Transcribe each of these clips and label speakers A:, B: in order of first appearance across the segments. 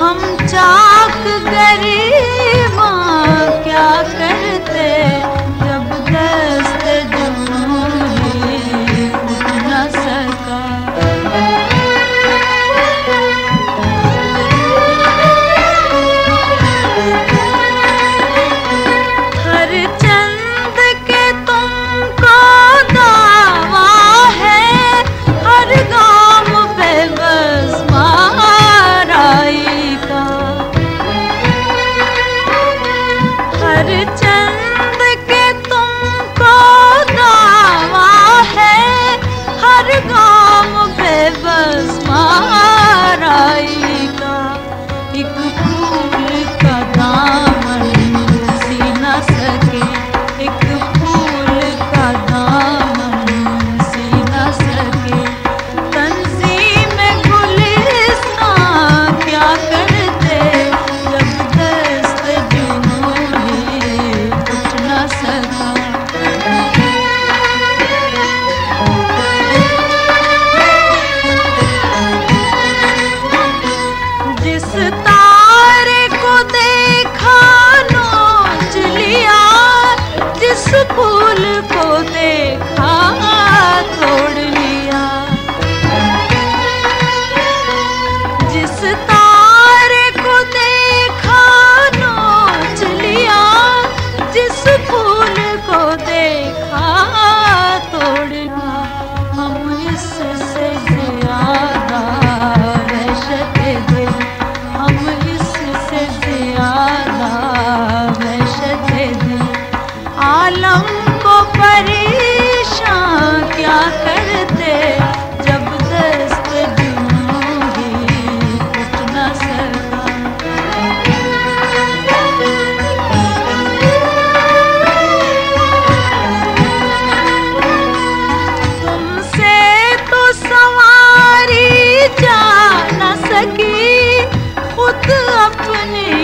A: ہم چاک گریباں کیا کرتے اپنے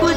A: کچھ